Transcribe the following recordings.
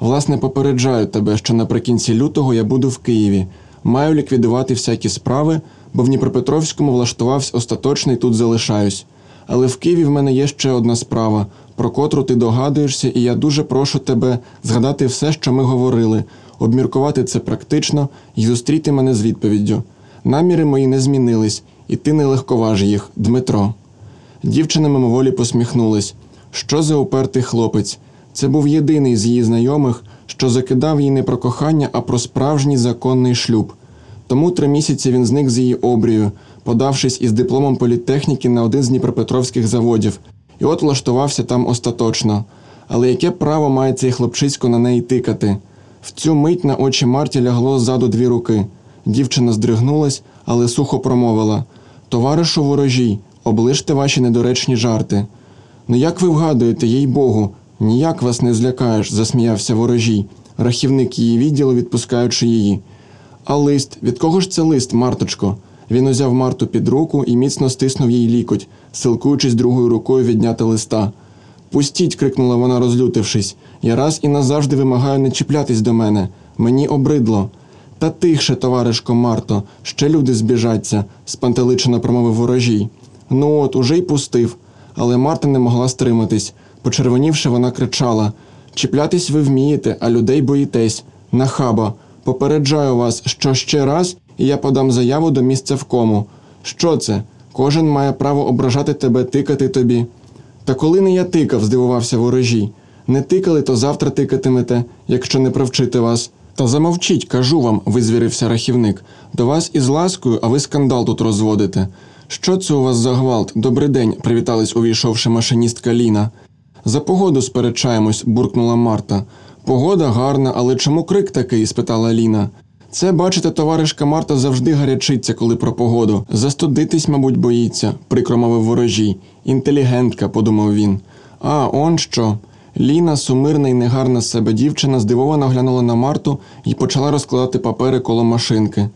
Власне, попереджаю тебе, що наприкінці лютого я буду в Києві. Маю ліквідувати всякі справи, бо в Дніпропетровському влаштувався остаточно і тут залишаюсь. Але в Києві в мене є ще одна справа, про котру ти догадуєшся, і я дуже прошу тебе згадати все, що ми говорили, обміркувати це практично і зустріти мене з відповіддю. Наміри мої не змінились, і ти не легковаж їх, Дмитро. Дівчина мимоволі посміхнулась. Що за упертий хлопець? Це був єдиний з її знайомих, що закидав їй не про кохання, а про справжній законний шлюб. Тому три місяці він зник з її обрію, подавшись із дипломом політехніки на один з дніпропетровських заводів, і от влаштувався там остаточно. Але яке право має цей хлопчисько на неї тикати? В цю мить на очі Марті лягло ззаду дві руки. Дівчина здригнулась, але сухо промовила: Товаришу ворожій, оближте ваші недоречні жарти. Ну як ви вгадуєте, їй Богу, ніяк вас не злякаєш, засміявся ворожій, рахівник її відділу, відпускаючи її. А лист, від кого ж це лист, Марточко? Він узяв Марту під руку і міцно стиснув їй лікоть, силкуючись другою рукою відняти листа. Пустіть, крикнула вона, розлютившись. Я раз і назавжди вимагаю не чіплятись до мене. Мені обридло. Та тихше, товаришко Марто, ще люди збіжаться, спантеличено промовив ворожій. Ну от, уже й пустив. Але Марта не могла стриматись. Почервонівши, вона кричала: Чіплятись ви вмієте, а людей боїтесь. Нахаба, попереджаю вас, що ще раз, і я подам заяву до місця в кому. Що це? Кожен має право ображати тебе, тикати тобі. Та коли не я тикав, здивувався ворожій. Не тикали, то завтра тикатимете, якщо не провчити вас. Та замовчіть, кажу вам, визвірився рахівник. До вас із ласкою, а ви скандал тут розводите. Що це у вас за гвалт? Добрий день, привітались, увійшовши машиністка Ліна. За погоду сперечаємось, буркнула Марта. Погода гарна, але чому крик такий? спитала Ліна. Це, бачите, товаришка Марта завжди гарячиться, коли про погоду. Застудитись, мабуть, боїться, прикро мовив ворожій. Інтелігентка, подумав він. А, он що? Ліна, сумирна і негарна з себе дівчина, здивовано глянула на Марту і почала розкладати папери коло машинки.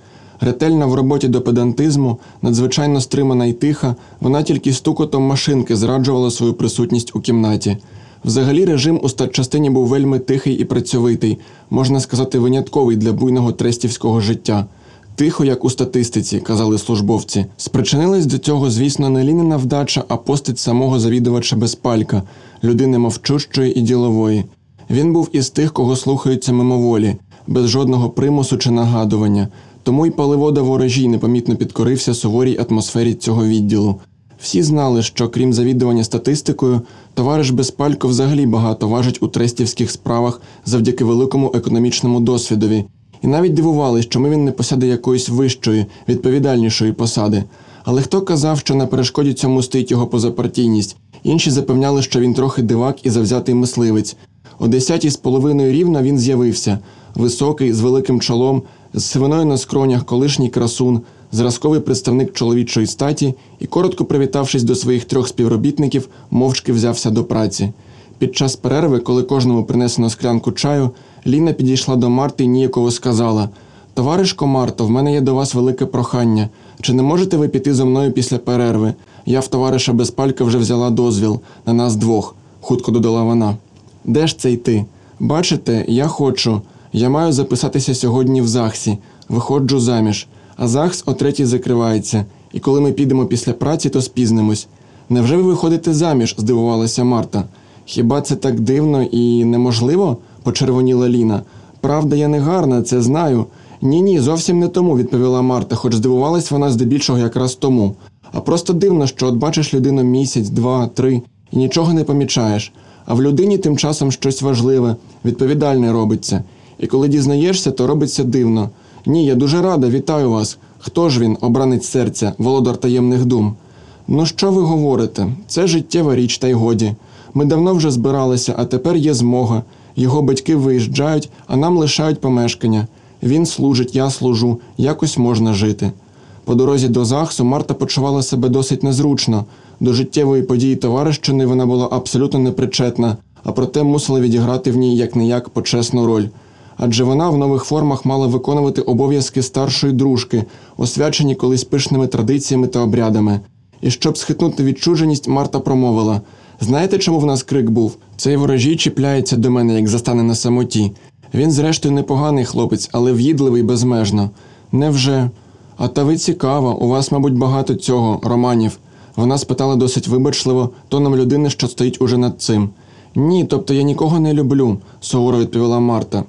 Ретельна в роботі до педантизму, надзвичайно стримана і тиха, вона тільки стукотом машинки зраджувала свою присутність у кімнаті. Взагалі режим у статчастині був вельми тихий і працьовитий, можна сказати, винятковий для буйного трестівського життя. Тихо, як у статистиці, казали службовці. Спричинилась до цього, звісно, не лінина вдача, а постать самого завідувача Безпалька, людини мовчущої і ділової. Він був із тих, кого слухаються мимоволі, без жодного примусу чи нагадування. Тому й паливода ворожій непомітно підкорився суворій атмосфері цього відділу. Всі знали, що крім завідування статистикою, товариш Безпалько взагалі багато важить у трестівських справах завдяки великому економічному досвідові, і навіть дивувались, чому він не посяде якоїсь вищої, відповідальнішої посади. Але хто казав, що на перешкоді цьому стоїть його позапартійність? Інші запевняли, що він трохи дивак і завзятий мисливець. О десятій з половиною рівна він з'явився високий, з великим чолом, з сивиною на скронях, колишній красун, зразковий представник чоловічої статі і, коротко привітавшись до своїх трьох співробітників, мовчки взявся до праці. Під час перерви, коли кожному принесено склянку чаю, Ліна підійшла до Марти і ніяково сказала: Товаришко Марто, в мене є до вас велике прохання. Чи не можете ви піти зо мною після перерви? Я в товариша Безпалька вже взяла дозвіл на нас двох, хутко додала вона. Де ж це йти? Бачите, я хочу. Я маю записатися сьогодні в ЗАГСі, виходжу заміж, а ЗАГС о третій закривається, і коли ми підемо після праці, то спізнимось. Невже ви виходите заміж? здивувалася Марта. Хіба це так дивно і неможливо? почервоніла Ліна. Правда, я не гарна, це знаю. Ні, ні, зовсім не тому, відповіла Марта, хоч здивувалась вона здебільшого якраз тому. А просто дивно, що от бачиш людину місяць, два, три і нічого не помічаєш. А в людині тим часом щось важливе, відповідальне робиться. І коли дізнаєшся, то робиться дивно. Ні, я дуже рада, вітаю вас. Хто ж він, обранець серця, володар таємних дум? Ну що ви говорите? Це життєва річ, та й годі. Ми давно вже збиралися, а тепер є змога. Його батьки виїжджають, а нам лишають помешкання. Він служить, я служу, якось можна жити. По дорозі до Захсу Марта почувала себе досить незручно. До життєвої події товарищини вона була абсолютно непричетна, а проте мусила відіграти в ній як не як почесну роль. Адже вона в нових формах мала виконувати обов'язки старшої дружки, освячені колись пишними традиціями та обрядами. І щоб схитнути відчуженість, Марта промовила: Знаєте, чому в нас крик був? Цей ворожій чіпляється до мене, як застане на самоті. Він, зрештою, непоганий хлопець, але в'їдливий безмежно. Невже? А та ви цікава, у вас, мабуть, багато цього, романів. Вона спитала досить вибачливо, тоном людини, що стоїть уже над цим. Ні, тобто я нікого не люблю, суворо відповіла Марта.